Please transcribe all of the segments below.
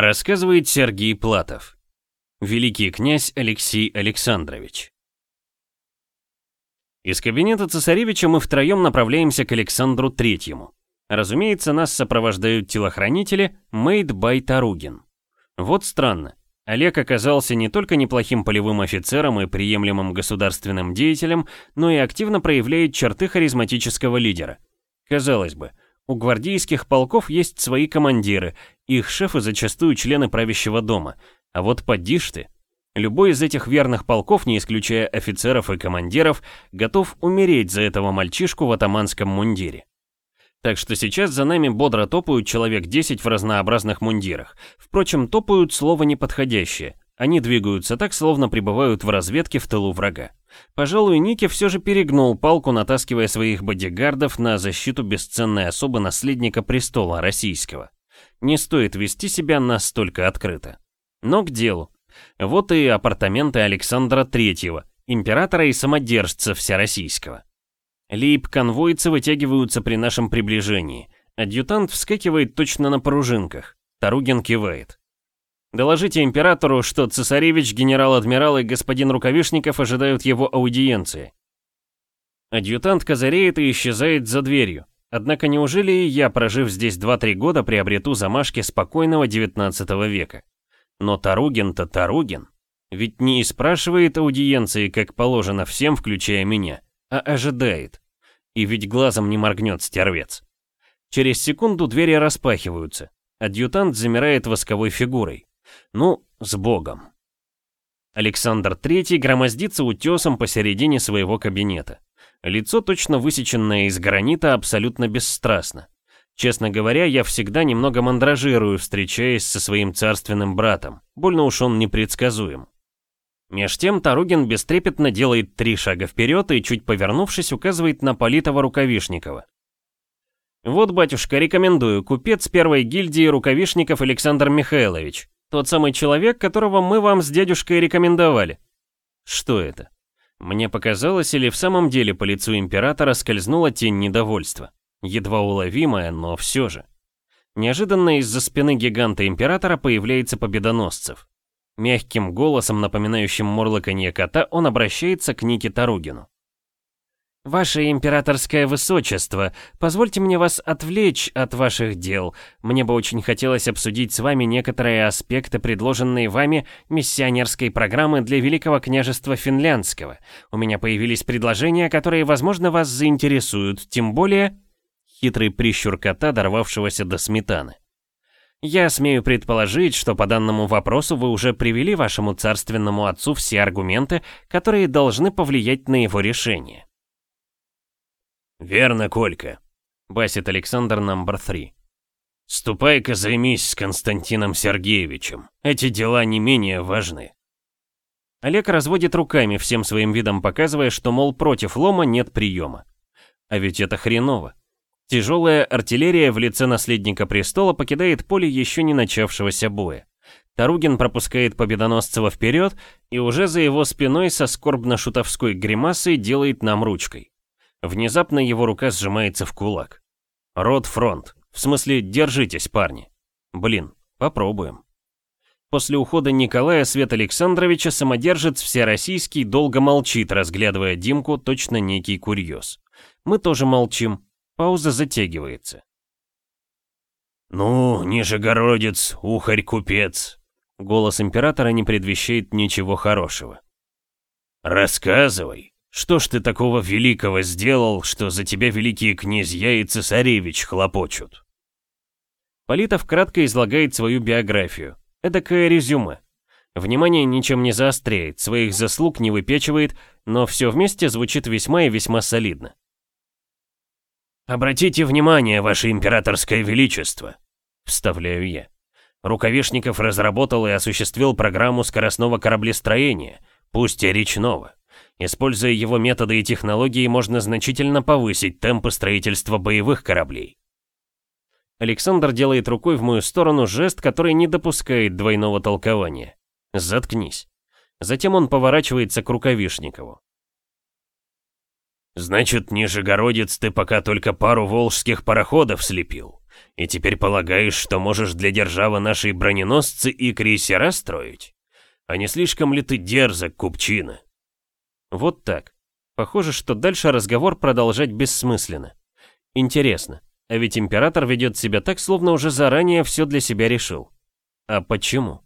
Рассказывает Сергей Платов. Великий князь Алексей Александрович. Из кабинета цесаревича мы втроем направляемся к Александру Третьему. Разумеется, нас сопровождают телохранители Мейд Бай Таругин. Вот странно. Олег оказался не только неплохим полевым офицером и приемлемым государственным деятелем, но и активно проявляет черты харизматического лидера. Казалось бы, у гвардейских полков есть свои командиры, их шефы зачастую члены правящего дома, а вот поди ты. Любой из этих верных полков, не исключая офицеров и командиров, готов умереть за этого мальчишку в атаманском мундире. Так что сейчас за нами бодро топают человек 10 в разнообразных мундирах. Впрочем, топают слово неподходящее. Они двигаются так, словно пребывают в разведке в тылу врага. Пожалуй, Ники все же перегнул палку, натаскивая своих бодигардов на защиту бесценной особы наследника престола российского. Не стоит вести себя настолько открыто. Но к делу. Вот и апартаменты Александра Третьего, императора и самодержца всероссийского. Лейб-конвойцы вытягиваются при нашем приближении. Адъютант вскакивает точно на пружинках. Таругин кивает. Доложите императору, что цесаревич, генерал-адмирал и господин Рукавишников ожидают его аудиенции. Адъютант козыреет и исчезает за дверью. Однако неужели и я, прожив здесь 2-3 года, приобрету замашки спокойного 19 века? Но Таругин-то Таругин. Ведь не и спрашивает аудиенции, как положено всем, включая меня а ожидает. И ведь глазом не моргнет стервец. Через секунду двери распахиваются. Адъютант замирает восковой фигурой. Ну, с богом. Александр Третий громоздится утесом посередине своего кабинета. Лицо, точно высеченное из гранита, абсолютно бесстрастно. Честно говоря, я всегда немного мандражирую, встречаясь со своим царственным братом. Больно уж он непредсказуем. Меж тем Таругин бестрепетно делает три шага вперед и, чуть повернувшись, указывает на Политова Рукавишникова. «Вот, батюшка, рекомендую, купец первой гильдии рукавишников Александр Михайлович. Тот самый человек, которого мы вам с дядюшкой рекомендовали». Что это? Мне показалось, или в самом деле по лицу императора скользнула тень недовольства. Едва уловимая, но все же. Неожиданно из-за спины гиганта императора появляется победоносцев. Мягким голосом, напоминающим мурлыканье кота, он обращается к Нике Таругину. «Ваше императорское высочество, позвольте мне вас отвлечь от ваших дел. Мне бы очень хотелось обсудить с вами некоторые аспекты предложенной вами миссионерской программы для Великого княжества Финляндского. У меня появились предложения, которые, возможно, вас заинтересуют, тем более...» Хитрый прищур кота, дорвавшегося до сметаны. Я смею предположить, что по данному вопросу вы уже привели вашему царственному отцу все аргументы, которые должны повлиять на его решение. «Верно, Колька», — басит Александр номер три. «Ступай-ка займись с Константином Сергеевичем. Эти дела не менее важны». Олег разводит руками, всем своим видом показывая, что, мол, против лома нет приема. А ведь это хреново. Тяжелая артиллерия в лице наследника престола покидает поле еще не начавшегося боя. Таругин пропускает Победоносцева вперед и уже за его спиной со скорбно-шутовской гримасой делает нам ручкой. Внезапно его рука сжимается в кулак. Рот фронт. В смысле, держитесь, парни. Блин, попробуем. После ухода Николая Свет Александровича самодержец всероссийский долго молчит, разглядывая Димку, точно некий курьез. Мы тоже молчим, Пауза затягивается. «Ну, Нижегородец, ухарь-купец!» Голос императора не предвещает ничего хорошего. «Рассказывай, что ж ты такого великого сделал, что за тебя великие князья и цесаревич хлопочут?» Политов кратко излагает свою биографию. Эдакое резюме. Внимание ничем не заостряет, своих заслуг не выпечивает, но все вместе звучит весьма и весьма солидно. «Обратите внимание, Ваше Императорское Величество», — вставляю я. Рукавишников разработал и осуществил программу скоростного кораблестроения, пусть и речного. Используя его методы и технологии, можно значительно повысить темпы строительства боевых кораблей. Александр делает рукой в мою сторону жест, который не допускает двойного толкования. «Заткнись». Затем он поворачивается к Рукавишникову. Значит, Нижегородец ты пока только пару волжских пароходов слепил. И теперь полагаешь, что можешь для державы нашей броненосцы и крейсера строить? А не слишком ли ты дерзок, купчина?» Вот так. Похоже, что дальше разговор продолжать бессмысленно. Интересно, а ведь император ведет себя так, словно уже заранее все для себя решил. А почему?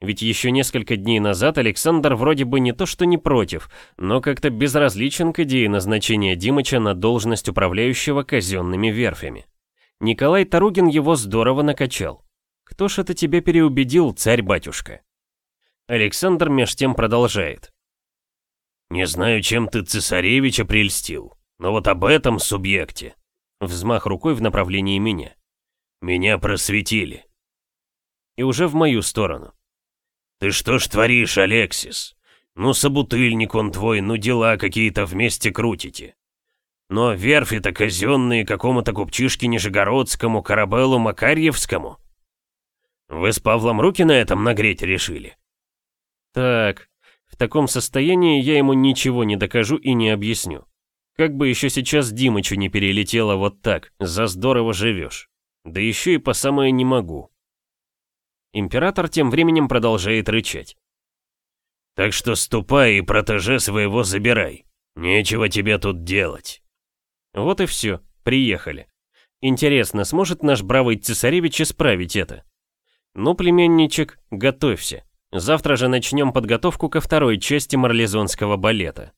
Ведь еще несколько дней назад Александр вроде бы не то что не против, но как-то безразличен к идее назначения Димыча на должность управляющего казенными верфями. Николай Таругин его здорово накачал. Кто ж это тебя переубедил, царь-батюшка? Александр меж тем продолжает. «Не знаю, чем ты цесаревича прельстил, но вот об этом субъекте...» Взмах рукой в направлении меня. «Меня просветили». И уже в мою сторону. «Ты что ж творишь, Алексис? Ну, собутыльник он твой, ну дела какие-то вместе крутите. Но верфи-то казенные какому-то купчишке Нижегородскому, Карабеллу Макарьевскому. Вы с Павлом руки на этом нагреть решили?» «Так, в таком состоянии я ему ничего не докажу и не объясню. Как бы еще сейчас Димычу не перелетело вот так, за здорово живешь. Да еще и по самое не могу». Император тем временем продолжает рычать. «Так что ступай и протеже своего забирай. Нечего тебе тут делать». Вот и все, приехали. Интересно, сможет наш бравый цесаревич исправить это? Ну, племянничек, готовься. Завтра же начнем подготовку ко второй части марлезонского балета.